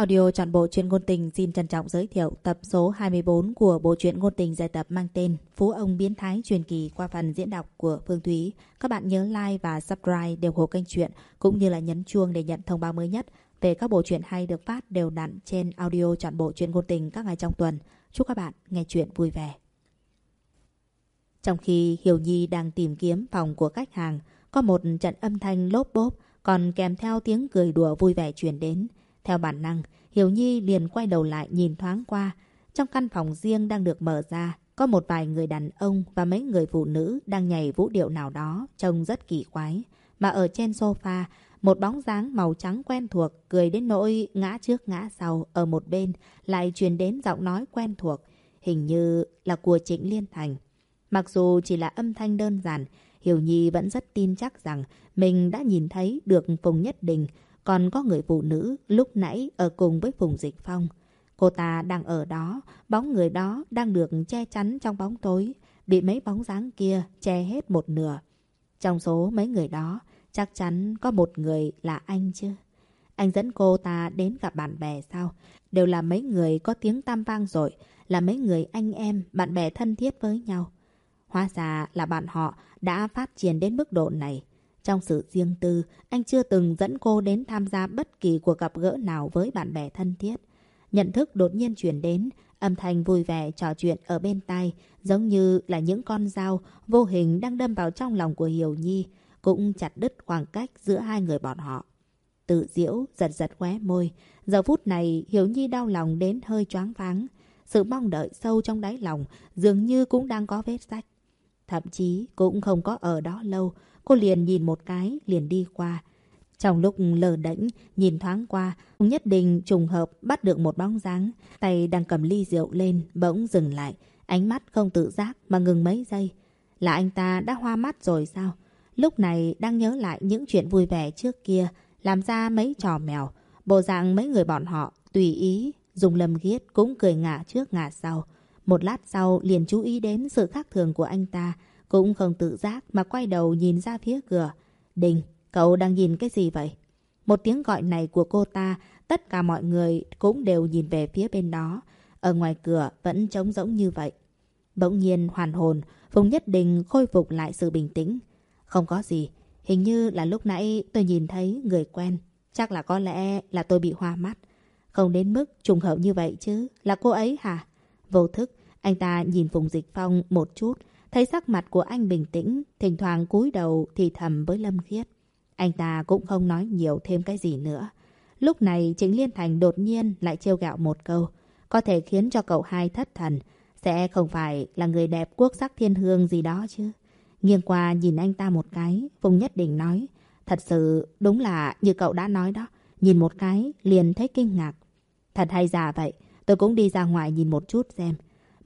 Audio trọn bộ truyện ngôn tình xin trân trọng giới thiệu tập số 24 của bộ truyện ngôn tình giải tập mang tên Phú ông biến thái truyền kỳ qua phần diễn đọc của Phương Thúy. Các bạn nhớ like và subscribe đều hộ kênh truyện cũng như là nhấn chuông để nhận thông báo mới nhất về các bộ truyện hay được phát đều đặn trên audio trọn bộ truyện ngôn tình các ngày trong tuần. Chúc các bạn nghe truyện vui vẻ. Trong khi Hiểu Nhi đang tìm kiếm phòng của khách hàng, có một trận âm thanh lốp bốp còn kèm theo tiếng cười đùa vui vẻ truyền đến. Theo bản năng, Hiểu Nhi liền quay đầu lại nhìn thoáng qua. Trong căn phòng riêng đang được mở ra, có một vài người đàn ông và mấy người phụ nữ đang nhảy vũ điệu nào đó, trông rất kỳ quái. Mà ở trên sofa, một bóng dáng màu trắng quen thuộc, cười đến nỗi ngã trước ngã sau, ở một bên lại truyền đến giọng nói quen thuộc, hình như là của Trịnh Liên Thành. Mặc dù chỉ là âm thanh đơn giản, Hiểu Nhi vẫn rất tin chắc rằng mình đã nhìn thấy được Phùng Nhất Đình, còn có người phụ nữ lúc nãy ở cùng với Phùng Dịch Phong. Cô ta đang ở đó, bóng người đó đang được che chắn trong bóng tối, bị mấy bóng dáng kia che hết một nửa. Trong số mấy người đó, chắc chắn có một người là anh chứ. Anh dẫn cô ta đến gặp bạn bè sao? Đều là mấy người có tiếng tam vang rồi, là mấy người anh em, bạn bè thân thiết với nhau. Hóa ra là bạn họ đã phát triển đến mức độ này. Trong sự riêng tư, anh chưa từng dẫn cô đến tham gia bất kỳ cuộc gặp gỡ nào với bạn bè thân thiết. Nhận thức đột nhiên chuyển đến, âm thanh vui vẻ trò chuyện ở bên tai, giống như là những con dao vô hình đang đâm vào trong lòng của Hiểu Nhi, cũng chặt đứt khoảng cách giữa hai người bọn họ. Tự diễu, giật giật khóe môi. Giờ phút này, Hiểu Nhi đau lòng đến hơi choáng váng. Sự mong đợi sâu trong đáy lòng dường như cũng đang có vết rách. Thậm chí cũng không có ở đó lâu, Cô liền nhìn một cái, liền đi qua. Trong lúc lờ đễnh, nhìn thoáng qua, nhất định trùng hợp bắt được một bóng dáng. Tay đang cầm ly rượu lên, bỗng dừng lại. Ánh mắt không tự giác mà ngừng mấy giây. Là anh ta đã hoa mắt rồi sao? Lúc này đang nhớ lại những chuyện vui vẻ trước kia, làm ra mấy trò mèo. Bộ dạng mấy người bọn họ, tùy ý, dùng lầm ghiết cũng cười ngả trước ngả sau. Một lát sau liền chú ý đến sự khác thường của anh ta. Cũng không tự giác mà quay đầu nhìn ra phía cửa. Đình, cậu đang nhìn cái gì vậy? Một tiếng gọi này của cô ta, tất cả mọi người cũng đều nhìn về phía bên đó. Ở ngoài cửa vẫn trống rỗng như vậy. Bỗng nhiên hoàn hồn, Phùng Nhất Đình khôi phục lại sự bình tĩnh. Không có gì, hình như là lúc nãy tôi nhìn thấy người quen. Chắc là có lẽ là tôi bị hoa mắt. Không đến mức trùng hợp như vậy chứ, là cô ấy hả? Vô thức, anh ta nhìn Phùng Dịch Phong một chút, Thấy sắc mặt của anh bình tĩnh, thỉnh thoảng cúi đầu thì thầm với Lâm Khiết. Anh ta cũng không nói nhiều thêm cái gì nữa. Lúc này Trịnh Liên Thành đột nhiên lại trêu gạo một câu. Có thể khiến cho cậu hai thất thần. Sẽ không phải là người đẹp quốc sắc thiên hương gì đó chứ. Nghiêng qua nhìn anh ta một cái, Phùng Nhất Định nói. Thật sự đúng là như cậu đã nói đó. Nhìn một cái liền thấy kinh ngạc. Thật hay giả vậy, tôi cũng đi ra ngoài nhìn một chút xem.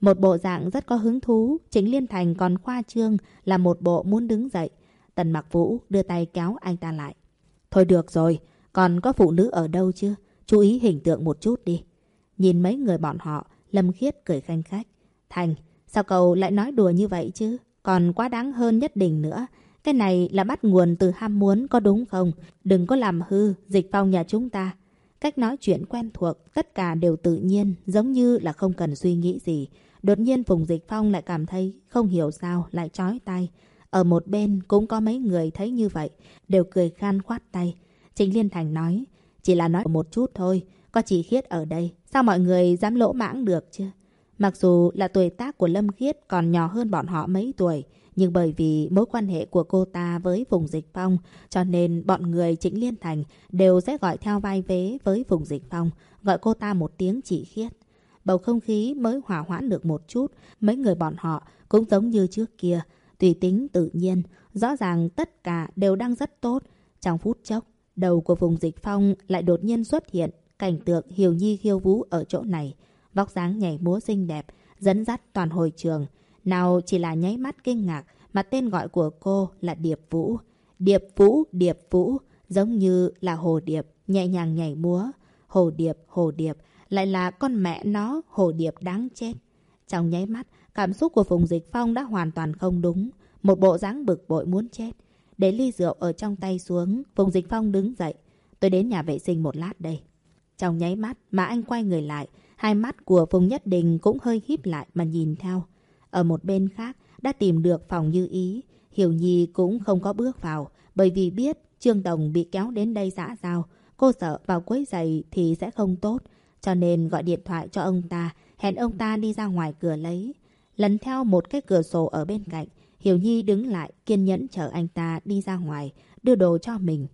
Một bộ dạng rất có hứng thú, Chính Liên Thành còn khoa trương là một bộ muốn đứng dậy. Tần Mặc Vũ đưa tay kéo anh ta lại. Thôi được rồi, còn có phụ nữ ở đâu chưa? Chú ý hình tượng một chút đi. Nhìn mấy người bọn họ, Lâm Khiết cười khanh khách. Thành, sao cậu lại nói đùa như vậy chứ? Còn quá đáng hơn nhất định nữa. Cái này là bắt nguồn từ ham muốn có đúng không? Đừng có làm hư dịch phong nhà chúng ta. Cách nói chuyện quen thuộc, tất cả đều tự nhiên, giống như là không cần suy nghĩ gì. Đột nhiên Phùng Dịch Phong lại cảm thấy không hiểu sao lại chói tay. Ở một bên cũng có mấy người thấy như vậy, đều cười khan khoát tay. Trịnh Liên Thành nói, chỉ là nói một chút thôi, có chỉ Khiết ở đây, sao mọi người dám lỗ mãng được chứ? Mặc dù là tuổi tác của Lâm Khiết còn nhỏ hơn bọn họ mấy tuổi, nhưng bởi vì mối quan hệ của cô ta với vùng Dịch Phong, cho nên bọn người Trịnh Liên Thành đều sẽ gọi theo vai vế với vùng Dịch Phong, gọi cô ta một tiếng chỉ Khiết bầu không khí mới hòa hoãn được một chút, mấy người bọn họ cũng giống như trước kia, tùy tính tự nhiên, rõ ràng tất cả đều đang rất tốt. Trong phút chốc, đầu của vùng dịch phong lại đột nhiên xuất hiện, cảnh tượng Hiểu Nhi khiêu vũ ở chỗ này, vóc dáng nhảy múa xinh đẹp, dẫn dắt toàn hồi trường. Nào chỉ là nháy mắt kinh ngạc, mà tên gọi của cô là Điệp Vũ. Điệp Vũ, Điệp Vũ, giống như là hồ điệp, nhẹ nhàng nhảy múa. Hồ điệp, hồ điệp, lại là con mẹ nó hồ điệp đáng chết. Trong nháy mắt, cảm xúc của Phùng Dịch Phong đã hoàn toàn không đúng. Một bộ dáng bực bội muốn chết. Để ly rượu ở trong tay xuống, Phùng Dịch Phong đứng dậy. Tôi đến nhà vệ sinh một lát đây. Trong nháy mắt mà anh quay người lại, hai mắt của Phùng Nhất Đình cũng hơi híp lại mà nhìn theo. Ở một bên khác, đã tìm được phòng như ý. Hiểu Nhi cũng không có bước vào, bởi vì biết Trương Đồng bị kéo đến đây xã giao. Cô sợ vào quấy giày thì sẽ không tốt, cho nên gọi điện thoại cho ông ta, hẹn ông ta đi ra ngoài cửa lấy. Lần theo một cái cửa sổ ở bên cạnh, Hiểu Nhi đứng lại kiên nhẫn chờ anh ta đi ra ngoài, đưa đồ cho mình.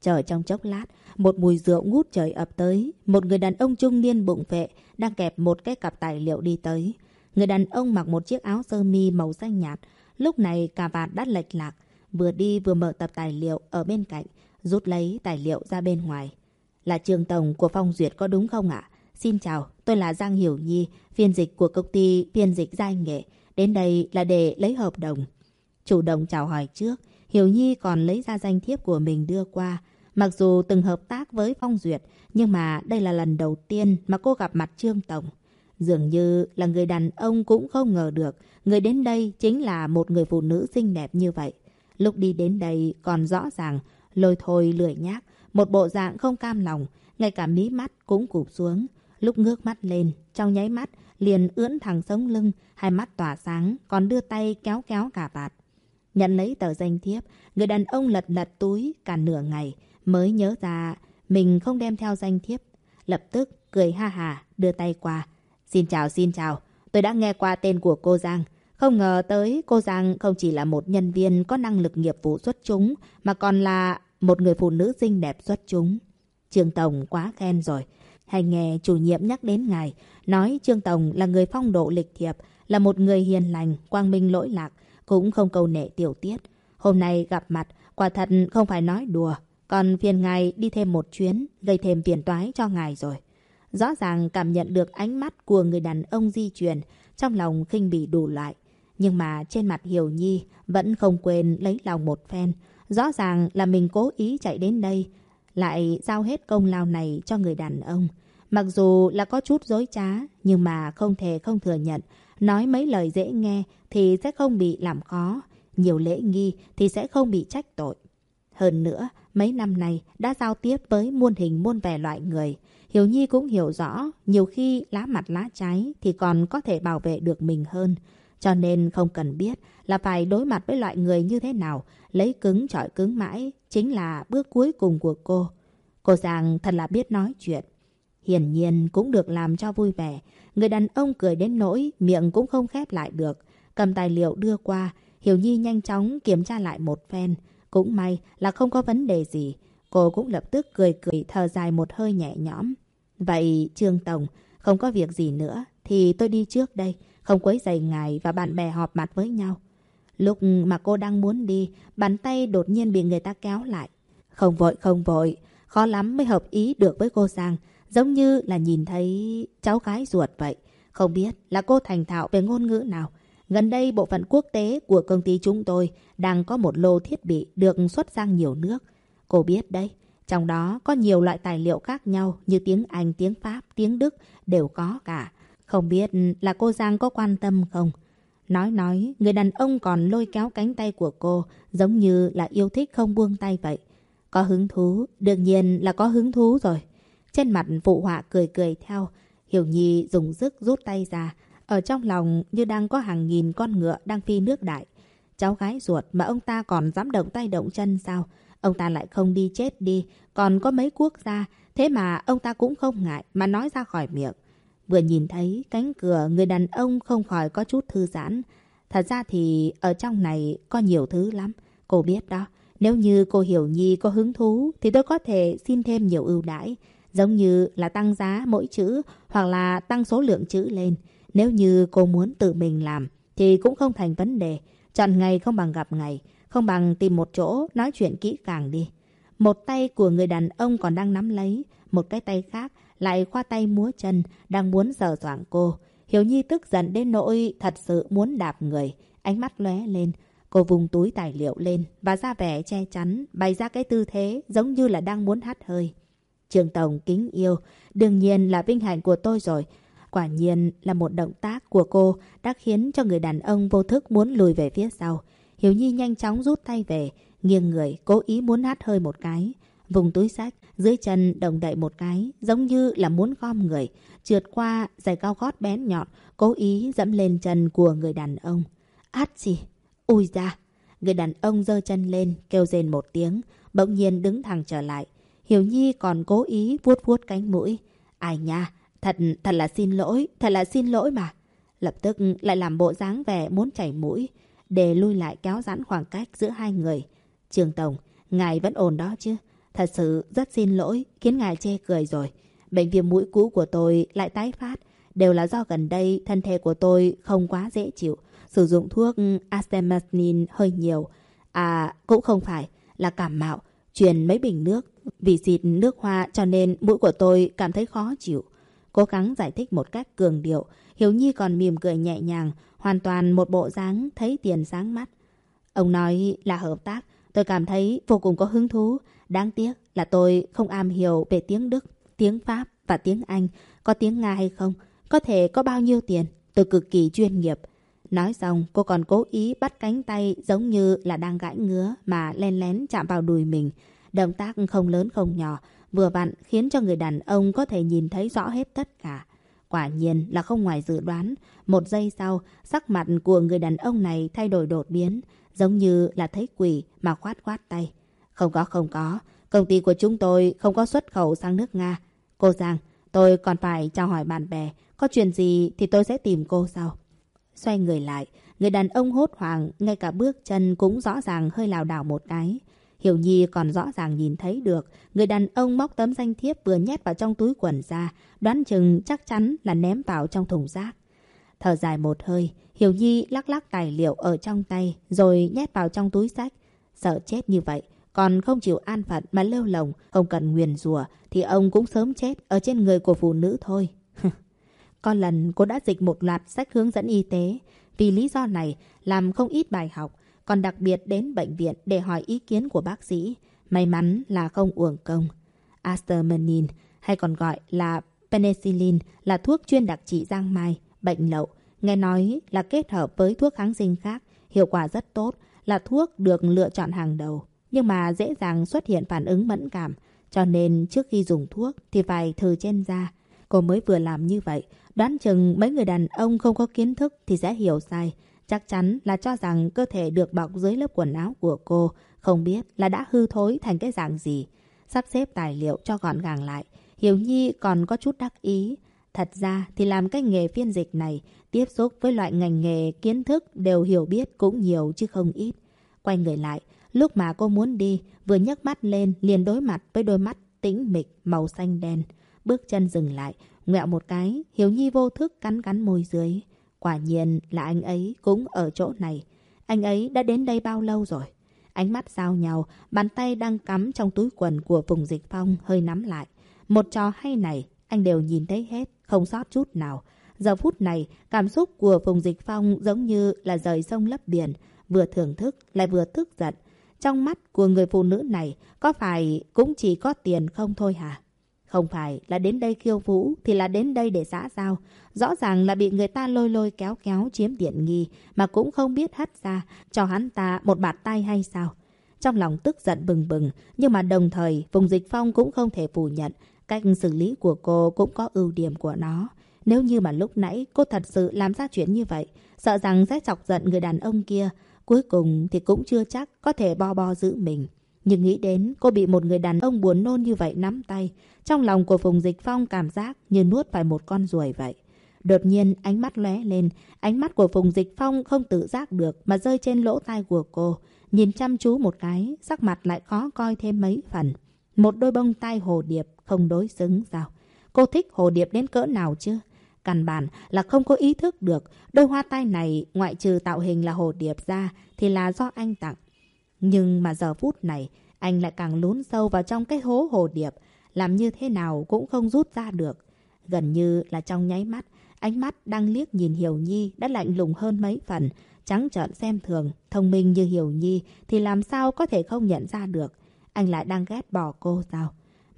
Chờ trong chốc lát, một mùi rượu ngút trời ập tới. Một người đàn ông trung niên bụng vệ đang kẹp một cái cặp tài liệu đi tới. Người đàn ông mặc một chiếc áo sơ mi màu xanh nhạt. Lúc này cà vạt đã lệch lạc. Vừa đi vừa mở tập tài liệu ở bên cạnh, rút lấy tài liệu ra bên ngoài. Là trường tổng của Phong Duyệt có đúng không ạ? Xin chào, tôi là Giang Hiểu Nhi, phiên dịch của công ty phiên dịch giai nghệ. Đến đây là để lấy hợp đồng. Chủ động chào hỏi trước, Hiểu Nhi còn lấy ra danh thiếp của mình đưa qua. Mặc dù từng hợp tác với Phong Duyệt, nhưng mà đây là lần đầu tiên mà cô gặp mặt Trương Tổng. Dường như là người đàn ông cũng không ngờ được người đến đây chính là một người phụ nữ xinh đẹp như vậy. Lúc đi đến đây còn rõ ràng, lôi thôi lười nhác, một bộ dạng không cam lòng, ngay cả mí mắt cũng cụp xuống. Lúc ngước mắt lên, trong nháy mắt liền ưỡn thẳng sống lưng, hai mắt tỏa sáng, còn đưa tay kéo kéo cả bạt. Nhận lấy tờ danh thiếp, người đàn ông lật lật túi cả nửa ngày mới nhớ ra mình không đem theo danh thiếp. Lập tức cười ha hà đưa tay qua. Xin chào, xin chào. Tôi đã nghe qua tên của cô Giang. Không ngờ tới cô Giang không chỉ là một nhân viên có năng lực nghiệp vụ xuất chúng, mà còn là một người phụ nữ xinh đẹp xuất chúng. Trương Tổng quá khen rồi. Hay nghe chủ nhiệm nhắc đến ngài, nói Trương Tổng là người phong độ lịch thiệp, là một người hiền lành, quang minh lỗi lạc, cũng không cầu nệ tiểu tiết. Hôm nay gặp mặt, quả thật không phải nói đùa, còn phiền ngài đi thêm một chuyến, gây thêm phiền toái cho ngài rồi. Rõ ràng cảm nhận được ánh mắt của người đàn ông di chuyển, trong lòng khinh bỉ đủ lại. Nhưng mà trên mặt Hiểu Nhi vẫn không quên lấy lòng một phen. Rõ ràng là mình cố ý chạy đến đây, lại giao hết công lao này cho người đàn ông. Mặc dù là có chút dối trá, nhưng mà không thể không thừa nhận. Nói mấy lời dễ nghe thì sẽ không bị làm khó. Nhiều lễ nghi thì sẽ không bị trách tội. Hơn nữa, mấy năm nay đã giao tiếp với muôn hình muôn vẻ loại người. Hiểu Nhi cũng hiểu rõ, nhiều khi lá mặt lá trái thì còn có thể bảo vệ được mình hơn. Cho nên không cần biết là phải đối mặt với loại người như thế nào, lấy cứng chọi cứng mãi, chính là bước cuối cùng của cô. Cô Giang thật là biết nói chuyện. Hiển nhiên cũng được làm cho vui vẻ. Người đàn ông cười đến nỗi, miệng cũng không khép lại được. Cầm tài liệu đưa qua, Hiểu Nhi nhanh chóng kiểm tra lại một phen. Cũng may là không có vấn đề gì. Cô cũng lập tức cười cười thở dài một hơi nhẹ nhõm. Vậy Trương Tổng, không có việc gì nữa thì tôi đi trước đây, không quấy rầy ngài và bạn bè họp mặt với nhau. Lúc mà cô đang muốn đi, bàn tay đột nhiên bị người ta kéo lại. Không vội, không vội, khó lắm mới hợp ý được với cô Giang, giống như là nhìn thấy cháu gái ruột vậy. Không biết là cô thành thạo về ngôn ngữ nào. Gần đây bộ phận quốc tế của công ty chúng tôi đang có một lô thiết bị được xuất sang nhiều nước. Cô biết đấy, trong đó có nhiều loại tài liệu khác nhau như tiếng Anh, tiếng Pháp, tiếng Đức đều có cả. Không biết là cô Giang có quan tâm không? Nói nói, người đàn ông còn lôi kéo cánh tay của cô giống như là yêu thích không buông tay vậy. Có hứng thú, đương nhiên là có hứng thú rồi. Trên mặt phụ họa cười cười theo, Hiểu Nhi dùng sức rút tay ra. Ở trong lòng như đang có hàng nghìn con ngựa đang phi nước đại. Cháu gái ruột mà ông ta còn dám động tay động chân sao? Ông ta lại không đi chết đi, còn có mấy quốc gia, thế mà ông ta cũng không ngại mà nói ra khỏi miệng. Vừa nhìn thấy cánh cửa người đàn ông không khỏi có chút thư giãn. Thật ra thì ở trong này có nhiều thứ lắm. Cô biết đó, nếu như cô Hiểu Nhi có hứng thú thì tôi có thể xin thêm nhiều ưu đãi. Giống như là tăng giá mỗi chữ hoặc là tăng số lượng chữ lên. Nếu như cô muốn tự mình làm thì cũng không thành vấn đề. Chọn ngày không bằng gặp ngày. Không bằng tìm một chỗ nói chuyện kỹ càng đi. Một tay của người đàn ông còn đang nắm lấy, một cái tay khác lại khoa tay múa chân, đang muốn sờ soạng cô. Hiểu Nhi tức giận đến nỗi thật sự muốn đạp người, ánh mắt lóe lên. Cô vùng túi tài liệu lên và ra vẻ che chắn, bày ra cái tư thế giống như là đang muốn hắt hơi. Trường Tổng kính yêu, đương nhiên là vinh hạnh của tôi rồi. Quả nhiên là một động tác của cô đã khiến cho người đàn ông vô thức muốn lùi về phía sau. Hiểu Nhi nhanh chóng rút tay về, nghiêng người, cố ý muốn hát hơi một cái. vùng túi sách, dưới chân đồng đậy một cái, giống như là muốn gom người, trượt qua giày cao gót bén nhọn, cố ý dẫm lên chân của người đàn ông. Át gì? Ui ra! Người đàn ông giơ chân lên, kêu rên một tiếng, bỗng nhiên đứng thẳng trở lại. Hiểu Nhi còn cố ý vuốt vuốt cánh mũi. Ai nha, thật, thật là xin lỗi, thật là xin lỗi mà. Lập tức lại làm bộ dáng vẻ muốn chảy mũi, để lui lại kéo giãn khoảng cách giữa hai người. Trường Tổng, ngài vẫn ổn đó chứ? Thật sự rất xin lỗi, khiến ngài chê cười rồi. Bệnh viêm mũi cũ của tôi lại tái phát. Đều là do gần đây thân thể của tôi không quá dễ chịu. Sử dụng thuốc Acetaminophen hơi nhiều. À, cũng không phải, là cảm mạo. Truyền mấy bình nước. Vì xịt nước hoa cho nên mũi của tôi cảm thấy khó chịu. Cố gắng giải thích một cách cường điệu. Hiếu Nhi còn mỉm cười nhẹ nhàng, hoàn toàn một bộ dáng thấy tiền sáng mắt. Ông nói là hợp tác. Tôi cảm thấy vô cùng có hứng thú. Đáng tiếc là tôi không am hiểu về tiếng Đức, tiếng Pháp và tiếng Anh. Có tiếng Nga hay không? Có thể có bao nhiêu tiền? Tôi cực kỳ chuyên nghiệp. Nói xong, cô còn cố ý bắt cánh tay giống như là đang gãi ngứa mà len lén chạm vào đùi mình. Động tác không lớn không nhỏ, vừa vặn khiến cho người đàn ông có thể nhìn thấy rõ hết tất cả. Quả nhiên là không ngoài dự đoán. Một giây sau, sắc mặt của người đàn ông này thay đổi đột biến, giống như là thấy quỷ mà khoát khoát tay. Không có, không có. Công ty của chúng tôi không có xuất khẩu sang nước Nga. Cô Giang, tôi còn phải chào hỏi bạn bè. Có chuyện gì thì tôi sẽ tìm cô sau. Xoay người lại, người đàn ông hốt hoảng, ngay cả bước chân cũng rõ ràng hơi lảo đảo một cái. Hiểu Nhi còn rõ ràng nhìn thấy được, người đàn ông móc tấm danh thiếp vừa nhét vào trong túi quần ra, đoán chừng chắc chắn là ném vào trong thùng rác. Thở dài một hơi, Hiểu Nhi lắc lắc tài liệu ở trong tay, rồi nhét vào trong túi sách. Sợ chết như vậy, còn không chịu an phận mà lêu lồng, không cần nguyền rủa thì ông cũng sớm chết ở trên người của phụ nữ thôi. Có lần cô đã dịch một loạt sách hướng dẫn y tế. Vì lý do này, làm không ít bài học, còn đặc biệt đến bệnh viện để hỏi ý kiến của bác sĩ. May mắn là không uổng công. Astermanin, hay còn gọi là penicillin, là thuốc chuyên đặc trị giang mai, bệnh lậu. Nghe nói là kết hợp với thuốc kháng sinh khác, hiệu quả rất tốt, là thuốc được lựa chọn hàng đầu. Nhưng mà dễ dàng xuất hiện phản ứng mẫn cảm, cho nên trước khi dùng thuốc thì phải thử trên da. Cô mới vừa làm như vậy, đoán chừng mấy người đàn ông không có kiến thức thì sẽ hiểu sai. Chắc chắn là cho rằng cơ thể được bọc dưới lớp quần áo của cô, không biết là đã hư thối thành cái dạng gì. Sắp xếp tài liệu cho gọn gàng lại, Hiểu Nhi còn có chút đắc ý. Thật ra thì làm cái nghề phiên dịch này, tiếp xúc với loại ngành nghề kiến thức đều hiểu biết cũng nhiều chứ không ít. Quay người lại, lúc mà cô muốn đi, vừa nhấc mắt lên liền đối mặt với đôi mắt tĩnh mịch màu xanh đen. Bước chân dừng lại, ngẹo một cái, Hiếu Nhi vô thức cắn cắn môi dưới. Quả nhiên là anh ấy cũng ở chỗ này. Anh ấy đã đến đây bao lâu rồi? Ánh mắt giao nhau, bàn tay đang cắm trong túi quần của Phùng Dịch Phong hơi nắm lại. Một trò hay này, anh đều nhìn thấy hết, không sót chút nào. Giờ phút này, cảm xúc của Phùng Dịch Phong giống như là rời sông lấp biển, vừa thưởng thức lại vừa tức giận. Trong mắt của người phụ nữ này, có phải cũng chỉ có tiền không thôi hả? Không phải là đến đây khiêu vũ thì là đến đây để xã giao. Rõ ràng là bị người ta lôi lôi kéo kéo chiếm tiện nghi mà cũng không biết hất ra cho hắn ta một bạt tay hay sao. Trong lòng tức giận bừng bừng, nhưng mà đồng thời vùng Dịch Phong cũng không thể phủ nhận cách xử lý của cô cũng có ưu điểm của nó. Nếu như mà lúc nãy cô thật sự làm ra chuyện như vậy, sợ rằng sẽ chọc giận người đàn ông kia cuối cùng thì cũng chưa chắc có thể bo bo giữ mình. Nhưng nghĩ đến cô bị một người đàn ông buồn nôn như vậy nắm tay, trong lòng của Phùng Dịch Phong cảm giác như nuốt phải một con ruồi vậy. Đột nhiên ánh mắt lóe lên, ánh mắt của Phùng Dịch Phong không tự giác được mà rơi trên lỗ tai của cô. Nhìn chăm chú một cái, sắc mặt lại khó coi thêm mấy phần. Một đôi bông tai hồ điệp không đối xứng sao? Cô thích hồ điệp đến cỡ nào chứ? Căn bản là không có ý thức được đôi hoa tai này ngoại trừ tạo hình là hồ điệp ra thì là do anh tặng. Nhưng mà giờ phút này anh lại càng lún sâu vào trong cái hố hồ điệp làm như thế nào cũng không rút ra được. Gần như là trong nháy mắt, ánh mắt đang liếc nhìn Hiểu Nhi đã lạnh lùng hơn mấy phần, trắng trợn xem thường, thông minh như Hiểu Nhi thì làm sao có thể không nhận ra được. Anh lại đang ghét bỏ cô sao?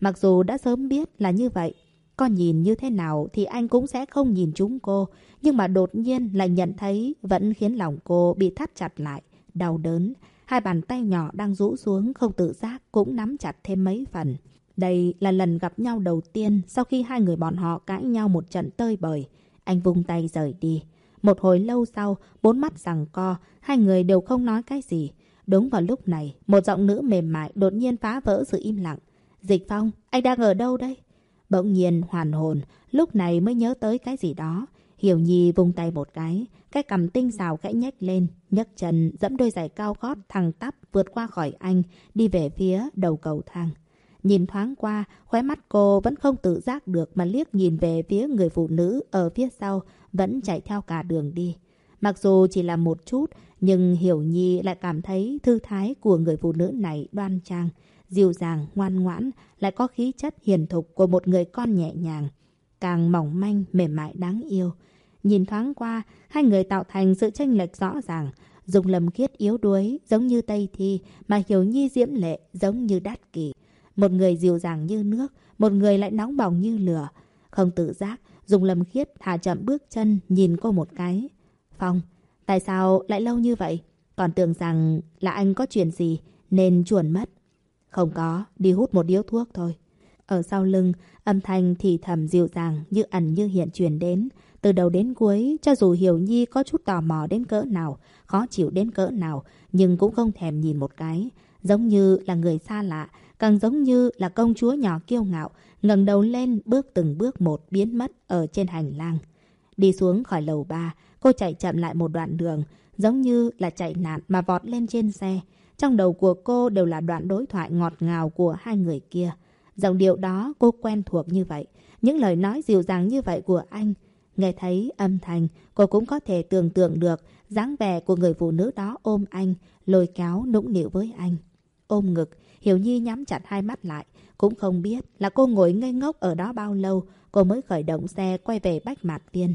Mặc dù đã sớm biết là như vậy, con nhìn như thế nào thì anh cũng sẽ không nhìn chúng cô, nhưng mà đột nhiên lại nhận thấy vẫn khiến lòng cô bị thắt chặt lại, đau đớn hai bàn tay nhỏ đang rũ xuống không tự giác cũng nắm chặt thêm mấy phần. Đây là lần gặp nhau đầu tiên sau khi hai người bọn họ cãi nhau một trận tơi bời. Anh vung tay rời đi. Một hồi lâu sau, bốn mắt rằng co, hai người đều không nói cái gì. Đúng vào lúc này, một giọng nữ mềm mại đột nhiên phá vỡ sự im lặng. Dịch Phong, anh đang ở đâu đây? Bỗng nhiên hoàn hồn, lúc này mới nhớ tới cái gì đó. Hiểu Nhi vung tay một cái, cái cầm tinh xào khẽ nhếch lên, nhấc chân dẫm đôi giày cao gót thẳng tắp vượt qua khỏi anh, đi về phía đầu cầu thang. Nhìn thoáng qua, khóe mắt cô vẫn không tự giác được mà liếc nhìn về phía người phụ nữ ở phía sau, vẫn chạy theo cả đường đi. Mặc dù chỉ là một chút, nhưng Hiểu Nhi lại cảm thấy thư thái của người phụ nữ này đoan trang, dịu dàng, ngoan ngoãn, lại có khí chất hiền thục của một người con nhẹ nhàng, càng mỏng manh, mềm mại đáng yêu. Nhìn thoáng qua, hai người tạo thành sự tranh lệch rõ ràng, dùng lầm khiết yếu đuối giống như Tây Thi, mà Hiểu Nhi diễm lệ giống như Đát Kỳ. Một người dịu dàng như nước, một người lại nóng bỏng như lửa. Không tự giác, dùng lầm khiết hạ chậm bước chân nhìn cô một cái. Phong, tại sao lại lâu như vậy? Còn tưởng rằng là anh có chuyện gì nên chuồn mất. Không có, đi hút một điếu thuốc thôi. Ở sau lưng, âm thanh thì thầm dịu dàng như ẩn như hiện truyền đến. Từ đầu đến cuối, cho dù Hiểu Nhi có chút tò mò đến cỡ nào, khó chịu đến cỡ nào, nhưng cũng không thèm nhìn một cái. Giống như là người xa lạ, càng giống như là công chúa nhỏ kiêu ngạo, ngẩng đầu lên bước từng bước một biến mất ở trên hành lang. Đi xuống khỏi lầu ba, cô chạy chậm lại một đoạn đường, giống như là chạy nạn mà vọt lên trên xe. Trong đầu của cô đều là đoạn đối thoại ngọt ngào của hai người kia. Giọng điệu đó cô quen thuộc như vậy. Những lời nói dịu dàng như vậy của anh. Nghe thấy âm thanh, cô cũng có thể tưởng tượng được dáng vẻ của người phụ nữ đó ôm anh, lôi kéo nũng nịu với anh. Ôm ngực, Hiểu Nhi nhắm chặt hai mắt lại. Cũng không biết là cô ngồi ngây ngốc ở đó bao lâu, cô mới khởi động xe quay về Bách Mạt Tiên.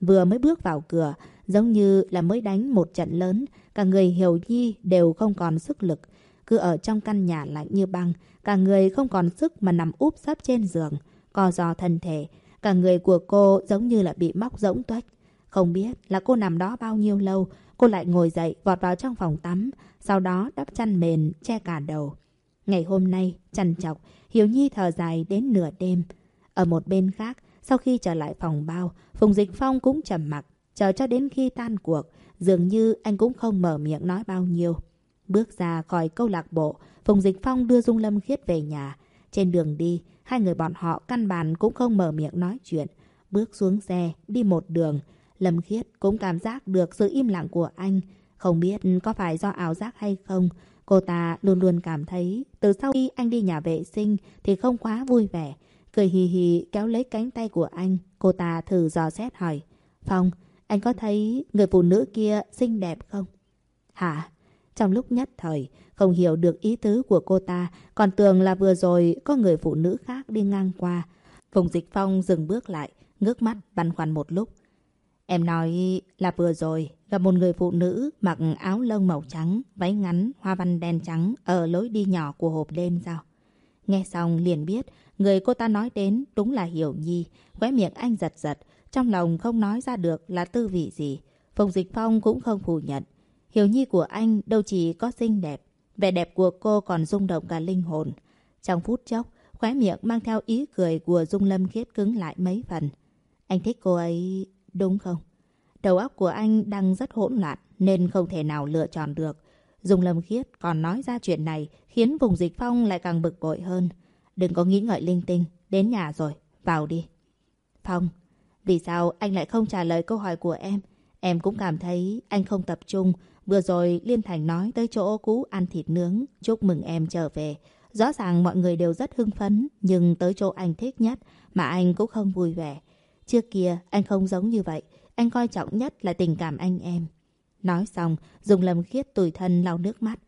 Vừa mới bước vào cửa, giống như là mới đánh một trận lớn, cả người Hiểu Nhi đều không còn sức lực. Cứ ở trong căn nhà lạnh như băng, cả người không còn sức mà nằm úp sấp trên giường, co giò thân thể. Cả người của cô giống như là bị móc rỗng tuếch. Không biết là cô nằm đó bao nhiêu lâu, cô lại ngồi dậy vọt vào trong phòng tắm, sau đó đắp chăn mền che cả đầu. Ngày hôm nay, chăn chọc, Hiếu Nhi thở dài đến nửa đêm. Ở một bên khác, sau khi trở lại phòng bao, Phùng Dịch Phong cũng trầm mặc, chờ cho đến khi tan cuộc, dường như anh cũng không mở miệng nói bao nhiêu. Bước ra khỏi câu lạc bộ, Phùng Dịch Phong đưa Dung Lâm Khiết về nhà. Trên đường đi, hai người bọn họ căn bản cũng không mở miệng nói chuyện. Bước xuống xe, đi một đường, Lâm Khiết cũng cảm giác được sự im lặng của anh. Không biết có phải do ảo giác hay không, cô ta luôn luôn cảm thấy từ sau khi anh đi nhà vệ sinh thì không quá vui vẻ. Cười hì hì kéo lấy cánh tay của anh, cô ta thử dò xét hỏi. Phong, anh có thấy người phụ nữ kia xinh đẹp không? Hả? Trong lúc nhất thời, không hiểu được ý tứ của cô ta, còn tưởng là vừa rồi có người phụ nữ khác đi ngang qua. Phùng Dịch Phong dừng bước lại, ngước mắt băn khoăn một lúc. Em nói là vừa rồi gặp một người phụ nữ mặc áo lông màu trắng, váy ngắn, hoa văn đen trắng ở lối đi nhỏ của hộp đêm sao? Nghe xong liền biết người cô ta nói đến đúng là Hiểu Nhi. Khóe miệng anh giật giật, trong lòng không nói ra được là tư vị gì. Phùng Dịch Phong cũng không phủ nhận. Hiểu Nhi của anh đâu chỉ có xinh đẹp, vẻ đẹp của cô còn rung động cả linh hồn. Trong phút chốc, khóe miệng mang theo ý cười của Dung Lâm Khiết cứng lại mấy phần. Anh thích cô ấy, đúng không? Đầu óc của anh đang rất hỗn loạn nên không thể nào lựa chọn được. Dung Lâm Khiết còn nói ra chuyện này khiến vùng dịch phong lại càng bực bội hơn. Đừng có nghĩ ngợi linh tinh, đến nhà rồi, vào đi. Phong, vì sao anh lại không trả lời câu hỏi của em? Em cũng cảm thấy anh không tập trung. Vừa rồi Liên Thành nói tới chỗ cũ ăn thịt nướng, chúc mừng em trở về. Rõ ràng mọi người đều rất hưng phấn, nhưng tới chỗ anh thích nhất mà anh cũng không vui vẻ. Trước kia anh không giống như vậy, anh coi trọng nhất là tình cảm anh em. Nói xong, dùng lầm khiết tủi thân lau nước mắt.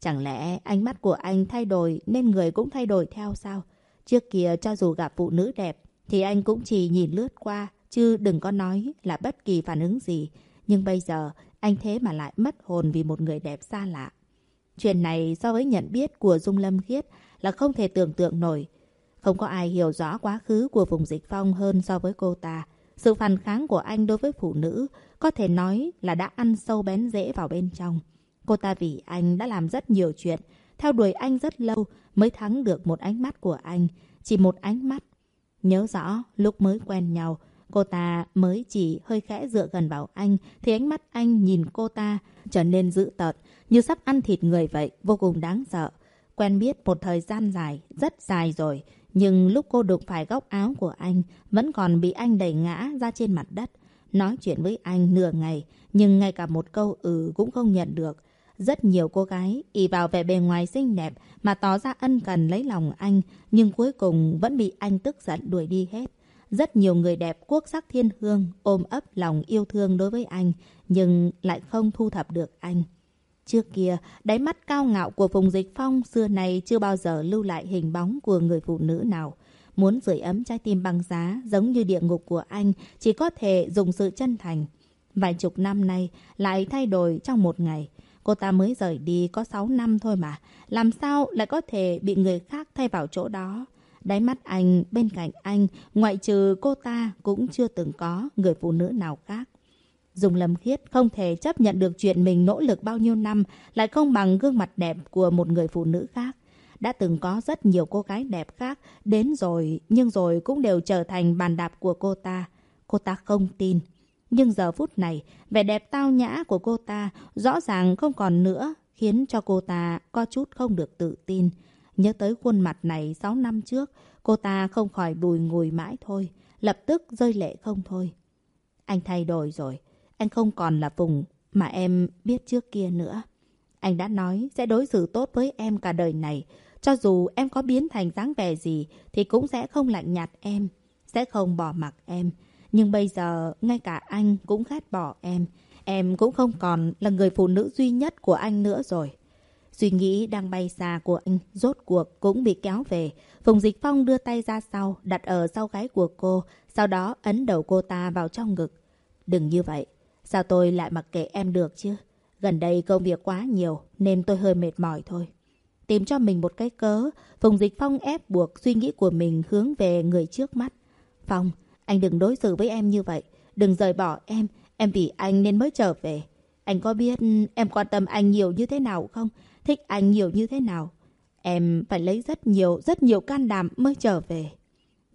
Chẳng lẽ ánh mắt của anh thay đổi nên người cũng thay đổi theo sao? Trước kia cho dù gặp phụ nữ đẹp thì anh cũng chỉ nhìn lướt qua chứ đừng có nói là bất kỳ phản ứng gì. Nhưng bây giờ anh thế mà lại mất hồn vì một người đẹp xa lạ. Chuyện này so với nhận biết của Dung Lâm Khiết là không thể tưởng tượng nổi. Không có ai hiểu rõ quá khứ của vùng dịch phong hơn so với cô ta. Sự phản kháng của anh đối với phụ nữ có thể nói là đã ăn sâu bén rễ vào bên trong. Cô ta vì anh đã làm rất nhiều chuyện, theo đuổi anh rất lâu mới thắng được một ánh mắt của anh. Chỉ một ánh mắt. Nhớ rõ, lúc mới quen nhau, cô ta mới chỉ hơi khẽ dựa gần vào anh, thì ánh mắt anh nhìn cô ta trở nên dữ tợn, như sắp ăn thịt người vậy, vô cùng đáng sợ. Quen biết một thời gian dài, rất dài rồi, nhưng lúc cô đụng phải góc áo của anh, vẫn còn bị anh đẩy ngã ra trên mặt đất. Nói chuyện với anh nửa ngày, nhưng ngay cả một câu ừ cũng không nhận được. Rất nhiều cô gái ỉ vào vẻ bề ngoài xinh đẹp mà tỏ ra ân cần lấy lòng anh, nhưng cuối cùng vẫn bị anh tức giận đuổi đi hết. Rất nhiều người đẹp quốc sắc thiên hương ôm ấp lòng yêu thương đối với anh, nhưng lại không thu thập được anh. Trước kia, đáy mắt cao ngạo của Phùng Dịch Phong xưa này chưa bao giờ lưu lại hình bóng của người phụ nữ nào. Muốn sưởi ấm trái tim băng giá giống như địa ngục của anh chỉ có thể dùng sự chân thành. Vài chục năm nay lại thay đổi trong một ngày. Cô ta mới rời đi có 6 năm thôi mà. Làm sao lại có thể bị người khác thay vào chỗ đó? Đáy mắt anh, bên cạnh anh, ngoại trừ cô ta cũng chưa từng có người phụ nữ nào khác. Dùng Lâm Khiết không thể chấp nhận được chuyện mình nỗ lực bao nhiêu năm lại không bằng gương mặt đẹp của một người phụ nữ khác. Đã từng có rất nhiều cô gái đẹp khác đến rồi nhưng rồi cũng đều trở thành bàn đạp của cô ta. Cô ta không tin. Nhưng giờ phút này, vẻ đẹp tao nhã của cô ta rõ ràng không còn nữa khiến cho cô ta có chút không được tự tin. Nhớ tới khuôn mặt này 6 năm trước, cô ta không khỏi bùi ngùi mãi thôi, lập tức rơi lệ không thôi. Anh thay đổi rồi, anh không còn là vùng mà em biết trước kia nữa. Anh đã nói sẽ đối xử tốt với em cả đời này. Cho dù em có biến thành dáng vẻ gì thì cũng sẽ không lạnh nhạt em, sẽ không bỏ mặc em. Nhưng bây giờ ngay cả anh cũng khát bỏ em. Em cũng không còn là người phụ nữ duy nhất của anh nữa rồi. Suy nghĩ đang bay xa của anh rốt cuộc cũng bị kéo về. Phùng Dịch Phong đưa tay ra sau, đặt ở sau gáy của cô, sau đó ấn đầu cô ta vào trong ngực. Đừng như vậy, sao tôi lại mặc kệ em được chứ? Gần đây công việc quá nhiều nên tôi hơi mệt mỏi thôi. Tìm cho mình một cái cớ, Phùng Dịch Phong ép buộc suy nghĩ của mình hướng về người trước mắt. Phong, anh đừng đối xử với em như vậy. Đừng rời bỏ em. Em vì anh nên mới trở về. Anh có biết em quan tâm anh nhiều như thế nào không? Thích anh nhiều như thế nào? Em phải lấy rất nhiều, rất nhiều can đảm mới trở về.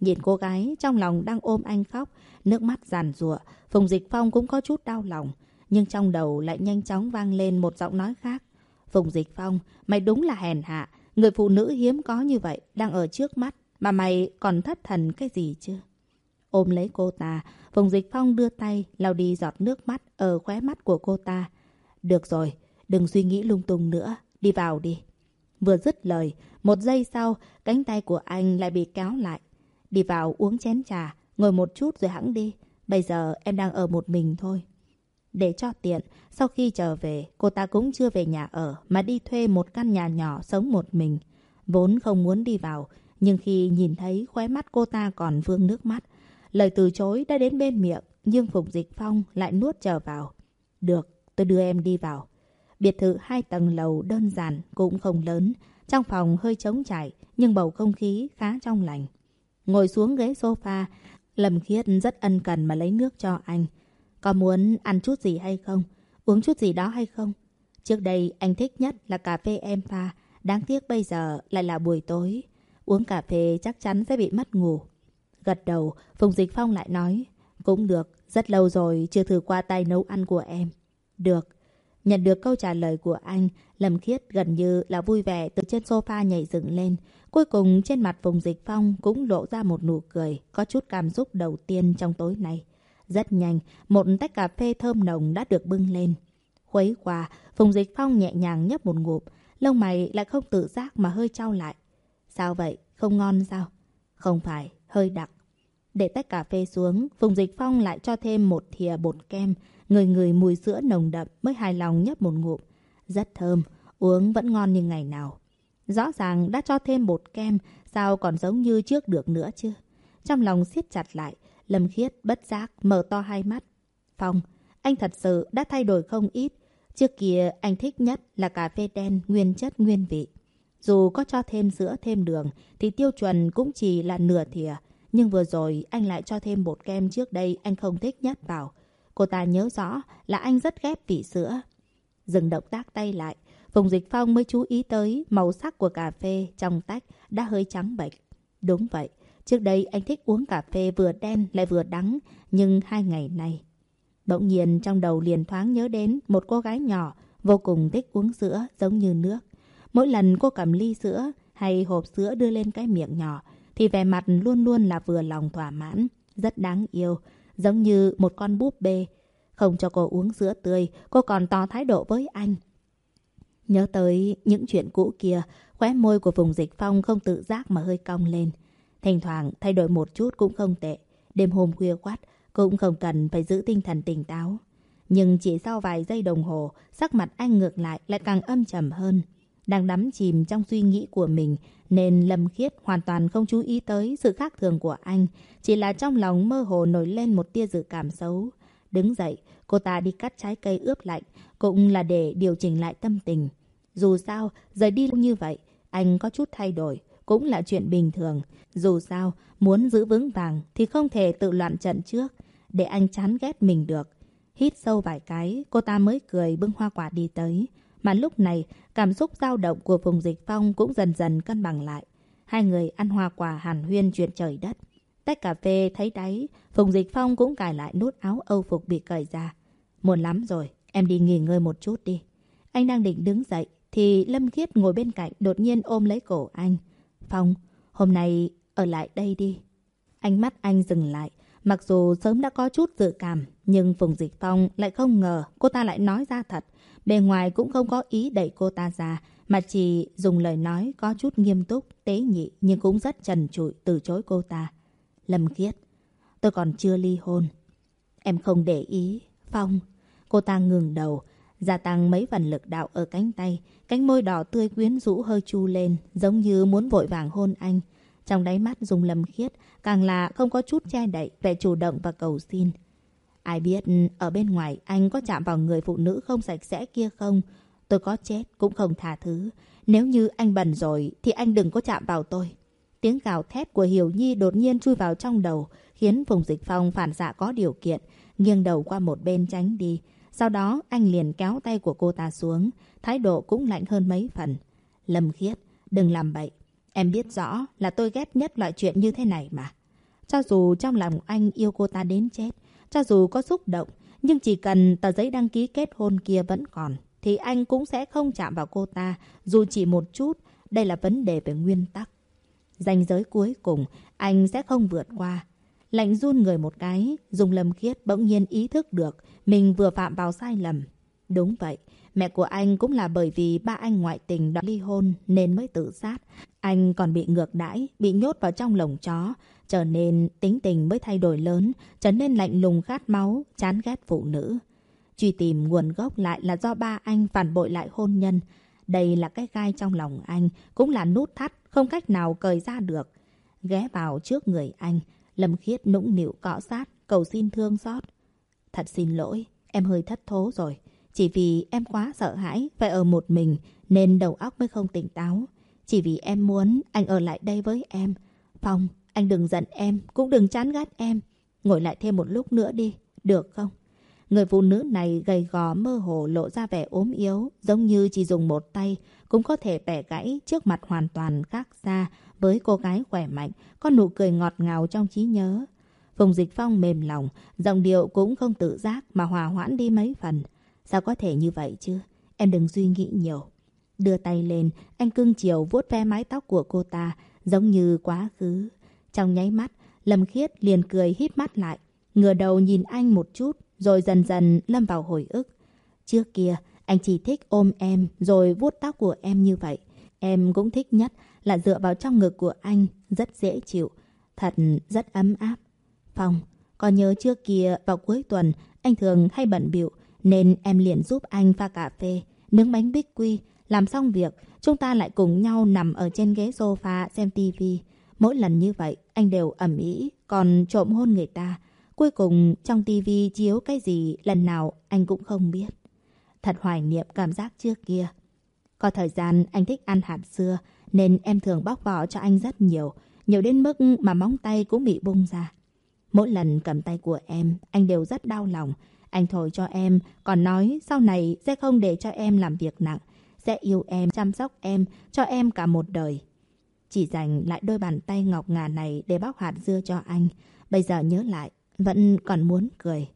Nhìn cô gái trong lòng đang ôm anh khóc, nước mắt giàn rụa. Phùng Dịch Phong cũng có chút đau lòng. Nhưng trong đầu lại nhanh chóng vang lên một giọng nói khác. Phùng Dịch Phong, mày đúng là hèn hạ. Người phụ nữ hiếm có như vậy đang ở trước mắt. Mà mày còn thất thần cái gì chứ? Ôm lấy cô ta, Phùng Dịch Phong đưa tay lau đi giọt nước mắt ở khóe mắt của cô ta. Được rồi, đừng suy nghĩ lung tung nữa, đi vào đi. Vừa dứt lời, một giây sau, cánh tay của anh lại bị kéo lại. Đi vào uống chén trà, ngồi một chút rồi hãng đi. Bây giờ em đang ở một mình thôi. Để cho tiện, sau khi trở về, cô ta cũng chưa về nhà ở mà đi thuê một căn nhà nhỏ sống một mình. Vốn không muốn đi vào, nhưng khi nhìn thấy khóe mắt cô ta còn vương nước mắt, Lời từ chối đã đến bên miệng, nhưng Phùng Dịch Phong lại nuốt trở vào. Được, tôi đưa em đi vào. Biệt thự hai tầng lầu đơn giản cũng không lớn. Trong phòng hơi trống trải, nhưng bầu không khí khá trong lành. Ngồi xuống ghế sofa, Lâm Khiết rất ân cần mà lấy nước cho anh. Có muốn ăn chút gì hay không? Uống chút gì đó hay không? Trước đây anh thích nhất là cà phê em pha. Đáng tiếc bây giờ lại là buổi tối. Uống cà phê chắc chắn sẽ bị mất ngủ. Gật đầu, Phùng Dịch Phong lại nói. Cũng được, rất lâu rồi chưa thử qua tay nấu ăn của em. Được. Nhận được câu trả lời của anh, Lâm Khiết gần như là vui vẻ từ trên sofa nhảy dựng lên. Cuối cùng trên mặt vùng Dịch Phong cũng lộ ra một nụ cười, có chút cảm xúc đầu tiên trong tối nay. Rất nhanh, một tách cà phê thơm nồng đã được bưng lên. Khuấy qua, vùng Dịch Phong nhẹ nhàng nhấp một ngụm, lông mày lại không tự giác mà hơi trao lại. Sao vậy? Không ngon sao? Không phải, hơi đặc. Để tách cà phê xuống, Phùng Dịch Phong lại cho thêm một thìa bột kem, người người mùi sữa nồng đậm mới hài lòng nhấp một ngụm. Rất thơm, uống vẫn ngon như ngày nào. Rõ ràng đã cho thêm bột kem, sao còn giống như trước được nữa chứ? Trong lòng siết chặt lại, Lâm Khiết bất giác mở to hai mắt. Phong, anh thật sự đã thay đổi không ít. Trước kia anh thích nhất là cà phê đen nguyên chất nguyên vị. Dù có cho thêm sữa thêm đường thì tiêu chuẩn cũng chỉ là nửa thìa. Nhưng vừa rồi anh lại cho thêm bột kem trước đây anh không thích nhất vào. Cô ta nhớ rõ là anh rất ghét vị sữa. Dừng động tác tay lại, Phùng Dịch Phong mới chú ý tới màu sắc của cà phê trong tách đã hơi trắng bệch. Đúng vậy, trước đây anh thích uống cà phê vừa đen lại vừa đắng, nhưng hai ngày nay... Bỗng nhiên trong đầu liền thoáng nhớ đến một cô gái nhỏ vô cùng thích uống sữa giống như nước. Mỗi lần cô cầm ly sữa hay hộp sữa đưa lên cái miệng nhỏ thì vẻ mặt luôn luôn là vừa lòng thỏa mãn, rất đáng yêu, giống như một con búp bê. Không cho cô uống sữa tươi, cô còn tỏ thái độ với anh. Nhớ tới những chuyện cũ kia, khóe môi của vùng dịch phong không tự giác mà hơi cong lên. Thỉnh thoảng thay đổi một chút cũng không tệ. Đêm hôm khuya quát, cũng không cần phải giữ tinh thần tỉnh táo. Nhưng chỉ sau vài giây đồng hồ, sắc mặt anh ngược lại lại càng âm trầm hơn. Đang đắm chìm trong suy nghĩ của mình, nên Lâm Khiết hoàn toàn không chú ý tới sự khác thường của anh. Chỉ là trong lòng mơ hồ nổi lên một tia dự cảm xấu. Đứng dậy, cô ta đi cắt trái cây ướp lạnh, cũng là để điều chỉnh lại tâm tình. Dù sao, rời đi như vậy, anh có chút thay đổi, cũng là chuyện bình thường. Dù sao, muốn giữ vững vàng thì không thể tự loạn trận trước, để anh chán ghét mình được. Hít sâu vài cái, cô ta mới cười bưng hoa quả đi tới. Mà lúc này, cảm xúc dao động của Phùng Dịch Phong cũng dần dần cân bằng lại. Hai người ăn hoa quả hàn huyên chuyện trời đất. Tách cà phê thấy đáy, Phùng Dịch Phong cũng cài lại nút áo âu phục bị cởi ra. Muộn lắm rồi, em đi nghỉ ngơi một chút đi. Anh đang định đứng dậy, thì Lâm Khiết ngồi bên cạnh đột nhiên ôm lấy cổ anh. Phong, hôm nay ở lại đây đi. Ánh mắt anh dừng lại. Mặc dù sớm đã có chút dự cảm, nhưng Phùng Dịch Phong lại không ngờ cô ta lại nói ra thật. Bề ngoài cũng không có ý đẩy cô ta ra, mà chỉ dùng lời nói có chút nghiêm túc, tế nhị nhưng cũng rất trần trụi từ chối cô ta. Lâm Khiết, tôi còn chưa ly hôn. Em không để ý. Phong, cô ta ngừng đầu, gia tăng mấy phần lực đạo ở cánh tay, cánh môi đỏ tươi quyến rũ hơi chu lên, giống như muốn vội vàng hôn anh. Trong đáy mắt dùng lâm khiết, càng là không có chút che đậy, vẻ chủ động và cầu xin. Ai biết ở bên ngoài anh có chạm vào người phụ nữ không sạch sẽ kia không? Tôi có chết cũng không tha thứ. Nếu như anh bẩn rồi thì anh đừng có chạm vào tôi. Tiếng gào thét của Hiểu Nhi đột nhiên chui vào trong đầu, khiến Phùng Dịch Phong phản xạ có điều kiện, nghiêng đầu qua một bên tránh đi. Sau đó anh liền kéo tay của cô ta xuống, thái độ cũng lạnh hơn mấy phần. Lâm Khiết, đừng làm bậy. Em biết rõ là tôi ghét nhất loại chuyện như thế này mà. Cho dù trong lòng anh yêu cô ta đến chết, cho dù có xúc động, nhưng chỉ cần tờ giấy đăng ký kết hôn kia vẫn còn, thì anh cũng sẽ không chạm vào cô ta, dù chỉ một chút. Đây là vấn đề về nguyên tắc. Danh giới cuối cùng, anh sẽ không vượt qua. Lạnh run người một cái, dùng Lâm Khiết bỗng nhiên ý thức được mình vừa phạm vào sai lầm. Đúng vậy, mẹ của anh cũng là bởi vì ba anh ngoại tình đã ly hôn nên mới tự sát. Anh còn bị ngược đãi, bị nhốt vào trong lồng chó, trở nên tính tình mới thay đổi lớn, trở nên lạnh lùng khát máu, chán ghét phụ nữ. Truy tìm nguồn gốc lại là do ba anh phản bội lại hôn nhân. Đây là cái gai trong lòng anh, cũng là nút thắt, không cách nào cởi ra được. Ghé vào trước người anh, Lâm Khiết nũng nịu cọ sát, cầu xin thương xót. Thật xin lỗi, em hơi thất thố rồi. Chỉ vì em quá sợ hãi, phải ở một mình, nên đầu óc mới không tỉnh táo. Chỉ vì em muốn anh ở lại đây với em. Phong, anh đừng giận em, cũng đừng chán ghét em. Ngồi lại thêm một lúc nữa đi, được không? Người phụ nữ này gầy gò mơ hồ lộ ra vẻ ốm yếu, giống như chỉ dùng một tay cũng có thể bẻ gãy trước mặt hoàn toàn khác xa với cô gái khỏe mạnh, có nụ cười ngọt ngào trong trí nhớ. Phùng Dịch Phong mềm lòng, giọng điệu cũng không tự giác mà hòa hoãn đi mấy phần. Sao có thể như vậy chứ? Em đừng suy nghĩ nhiều. Đưa tay lên, anh cưng chiều vuốt ve mái tóc của cô ta, giống như quá khứ. Trong nháy mắt, Lâm Khiết liền cười híp mắt lại, ngửa đầu nhìn anh một chút, rồi dần dần lâm vào hồi ức. Trước kia, anh chỉ thích ôm em rồi vuốt tóc của em như vậy. Em cũng thích nhất là dựa vào trong ngực của anh, rất dễ chịu, thật rất ấm áp. Phong, có nhớ trước kia vào cuối tuần anh thường hay bận biệu nên em liền giúp anh pha cà phê, nướng bánh bích quy. Làm xong việc, chúng ta lại cùng nhau nằm ở trên ghế sofa xem tivi. Mỗi lần như vậy, anh đều ẩm ý, còn trộm hôn người ta. Cuối cùng, trong tivi chiếu cái gì lần nào anh cũng không biết. Thật hoài niệm cảm giác trước kia. Có thời gian anh thích ăn hạt xưa, nên em thường bóc vỏ cho anh rất nhiều. Nhiều đến mức mà móng tay cũng bị bung ra. Mỗi lần cầm tay của em, anh đều rất đau lòng. Anh thổi cho em, còn nói sau này sẽ không để cho em làm việc nặng. Sẽ yêu em, chăm sóc em, cho em cả một đời. Chỉ dành lại đôi bàn tay ngọc ngà này để bóc hạt dưa cho anh. Bây giờ nhớ lại, vẫn còn muốn cười.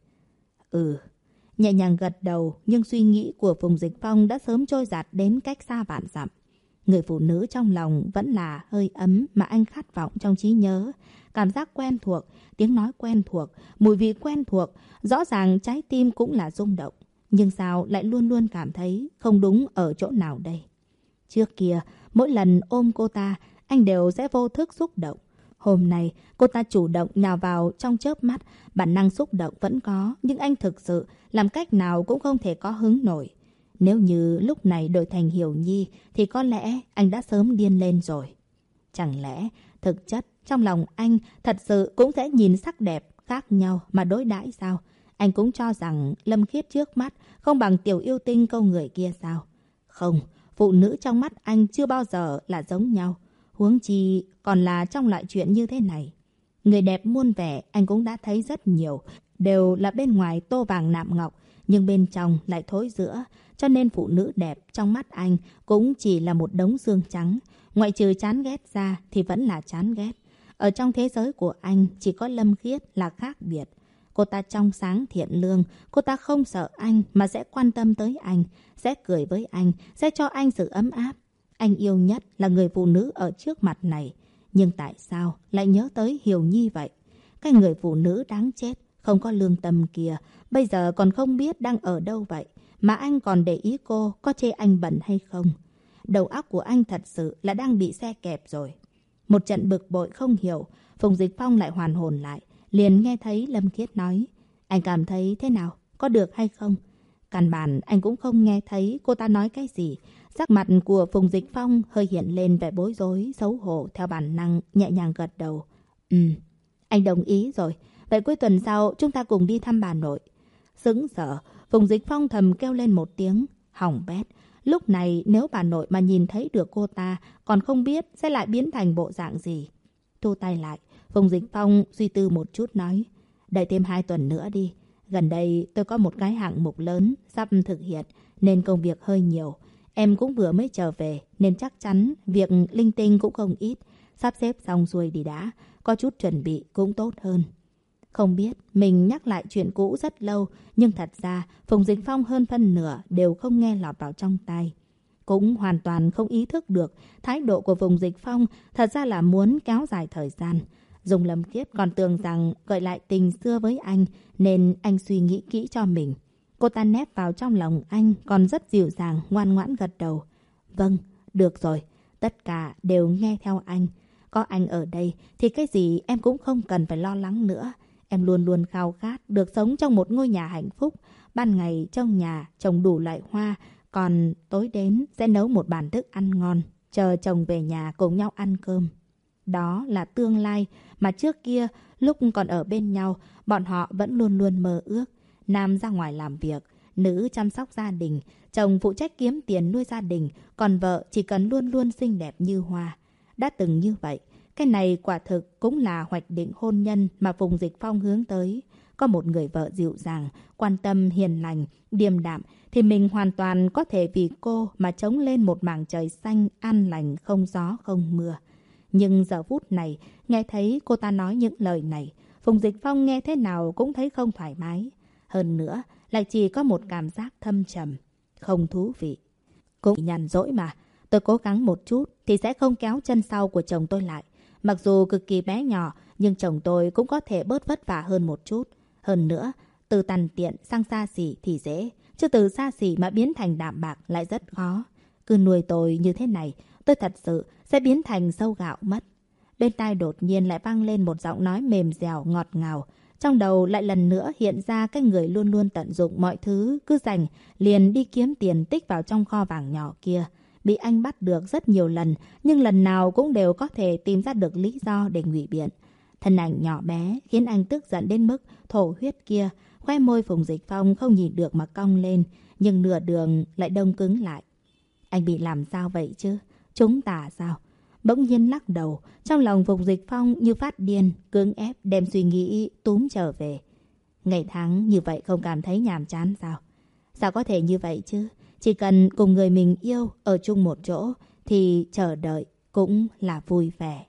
Ừ, nhẹ nhàng gật đầu, nhưng suy nghĩ của Phùng Dịch Phong đã sớm trôi giạt đến cách xa vạn dặm. Người phụ nữ trong lòng vẫn là hơi ấm mà anh khát vọng trong trí nhớ. Cảm giác quen thuộc, tiếng nói quen thuộc, mùi vị quen thuộc, rõ ràng trái tim cũng là rung động. Nhưng sao lại luôn luôn cảm thấy không đúng ở chỗ nào đây? Trước kia, mỗi lần ôm cô ta, anh đều sẽ vô thức xúc động. Hôm nay, cô ta chủ động nhào vào trong chớp mắt, bản năng xúc động vẫn có, nhưng anh thực sự làm cách nào cũng không thể có hứng nổi. Nếu như lúc này đổi thành Hiểu Nhi thì có lẽ anh đã sớm điên lên rồi. Chẳng lẽ thực chất trong lòng anh thật sự cũng sẽ nhìn sắc đẹp khác nhau mà đối đãi sao? Anh cũng cho rằng Lâm Khiết trước mắt không bằng tiểu yêu tinh câu người kia sao? Không, phụ nữ trong mắt anh chưa bao giờ là giống nhau. Huống chi còn là trong loại chuyện như thế này. Người đẹp muôn vẻ anh cũng đã thấy rất nhiều, đều là bên ngoài tô vàng nạm ngọc, nhưng bên trong lại thối giữa, cho nên phụ nữ đẹp trong mắt anh cũng chỉ là một đống xương trắng. Ngoại trừ chán ghét ra thì vẫn là chán ghét. Ở trong thế giới của anh chỉ có Lâm Khiết là khác biệt. Cô ta trong sáng thiện lương, cô ta không sợ anh mà sẽ quan tâm tới anh, sẽ cười với anh, sẽ cho anh sự ấm áp. Anh yêu nhất là người phụ nữ ở trước mặt này. Nhưng tại sao lại nhớ tới Hiểu Nhi vậy? Cái người phụ nữ đáng chết, không có lương tâm kia, bây giờ còn không biết đang ở đâu vậy. Mà anh còn để ý cô có chê anh bẩn hay không? Đầu óc của anh thật sự là đang bị xe kẹp rồi. Một trận bực bội không hiểu, Phùng Dịch Phong lại hoàn hồn lại. Liền nghe thấy Lâm Khiết nói. Anh cảm thấy thế nào? Có được hay không? Căn bản anh cũng không nghe thấy cô ta nói cái gì. Sắc mặt của Phùng Dịch Phong hơi hiện lên vẻ bối rối, xấu hổ theo bản năng, nhẹ nhàng gật đầu. Ừ, anh đồng ý rồi. Vậy cuối tuần sau chúng ta cùng đi thăm bà nội. Sững sợ, Phùng Dịch Phong thầm kêu lên một tiếng, hỏng bét. Lúc này nếu bà nội mà nhìn thấy được cô ta, còn không biết sẽ lại biến thành bộ dạng gì. Thu tay lại, Phùng Dịch Phong suy tư một chút nói, đợi thêm hai tuần nữa đi. Gần đây tôi có một cái hạng mục lớn sắp thực hiện nên công việc hơi nhiều. Em cũng vừa mới trở về nên chắc chắn việc linh tinh cũng không ít. Sắp xếp xong xuôi đi đã, có chút chuẩn bị cũng tốt hơn. Không biết mình nhắc lại chuyện cũ rất lâu, nhưng thật ra Phùng Dịch Phong hơn phân nửa đều không nghe lọt vào trong tay. Cũng hoàn toàn không ý thức được thái độ của Phùng Dịch Phong thật ra là muốn kéo dài thời gian. Dùng lầm Kiếp còn tưởng rằng gợi lại tình xưa với anh nên anh suy nghĩ kỹ cho mình. Cô ta nép vào trong lòng anh còn rất dịu dàng, ngoan ngoãn gật đầu. Vâng, được rồi, tất cả đều nghe theo anh. Có anh ở đây thì cái gì em cũng không cần phải lo lắng nữa. Em luôn luôn khao khát được sống trong một ngôi nhà hạnh phúc. Ban ngày trong nhà trồng đủ loại hoa, còn tối đến sẽ nấu một bàn thức ăn ngon, chờ chồng về nhà cùng nhau ăn cơm. Đó là tương lai mà trước kia lúc còn ở bên nhau, bọn họ vẫn luôn luôn mơ ước. Nam ra ngoài làm việc, nữ chăm sóc gia đình, chồng phụ trách kiếm tiền nuôi gia đình, còn vợ chỉ cần luôn luôn xinh đẹp như hoa. Đã từng như vậy, cái này quả thực cũng là hoạch định hôn nhân mà Phùng Dịch Phong hướng tới. Có một người vợ dịu dàng, quan tâm, hiền lành, điềm đạm thì mình hoàn toàn có thể vì cô mà chống lên một mảng trời xanh an lành không gió không mưa. Nhưng giờ phút này, nghe thấy cô ta nói những lời này, Phùng Dịch Phong nghe thế nào cũng thấy không thoải mái. Hơn nữa, lại chỉ có một cảm giác thâm trầm, không thú vị. Cũng nhàn rỗi mà, tôi cố gắng một chút thì sẽ không kéo chân sau của chồng tôi lại. Mặc dù cực kỳ bé nhỏ, nhưng chồng tôi cũng có thể bớt vất vả hơn một chút. Hơn nữa, từ tàn tiện sang xa xỉ thì dễ, chứ từ xa xỉ mà biến thành đạm bạc lại rất khó. Cứ nuôi tôi như thế này, tôi thật sự sẽ biến thành sâu gạo mất. Bên tai đột nhiên lại vang lên một giọng nói mềm dẻo, ngọt ngào. Trong đầu lại lần nữa hiện ra cái người luôn luôn tận dụng mọi thứ, cứ dành, liền đi kiếm tiền tích vào trong kho vàng nhỏ kia bị anh bắt được rất nhiều lần, nhưng lần nào cũng đều có thể tìm ra được lý do để ngụy biện. Thân ảnh nhỏ bé khiến anh tức giận đến mức thổ huyết kia, khoe môi Phùng Dịch Phong không nhìn được mà cong lên, nhưng nửa đường lại đông cứng lại. Anh bị làm sao vậy chứ? Chúng ta sao? Bỗng nhiên lắc đầu, trong lòng Phùng Dịch Phong như phát điên, cưỡng ép đem suy nghĩ túm trở về. Ngày tháng như vậy không cảm thấy nhàm chán sao? Sao có thể như vậy chứ? Chỉ cần cùng người mình yêu ở chung một chỗ thì chờ đợi cũng là vui vẻ.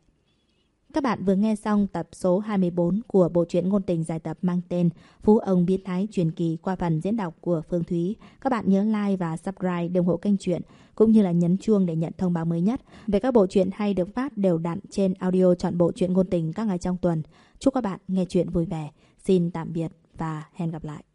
Các bạn vừa nghe xong tập số 24 của bộ truyện ngôn tình dài tập mang tên Phú ông biến thái truyền kỳ qua phần diễn đọc của Phương Thúy. Các bạn nhớ like và subscribe để ủng hộ kênh truyện, cũng như là nhấn chuông để nhận thông báo mới nhất về các bộ truyện hay được phát đều đặn trên audio chọn bộ truyện ngôn tình các ngày trong tuần. Chúc các bạn nghe truyện vui vẻ. Xin tạm biệt và hẹn gặp lại.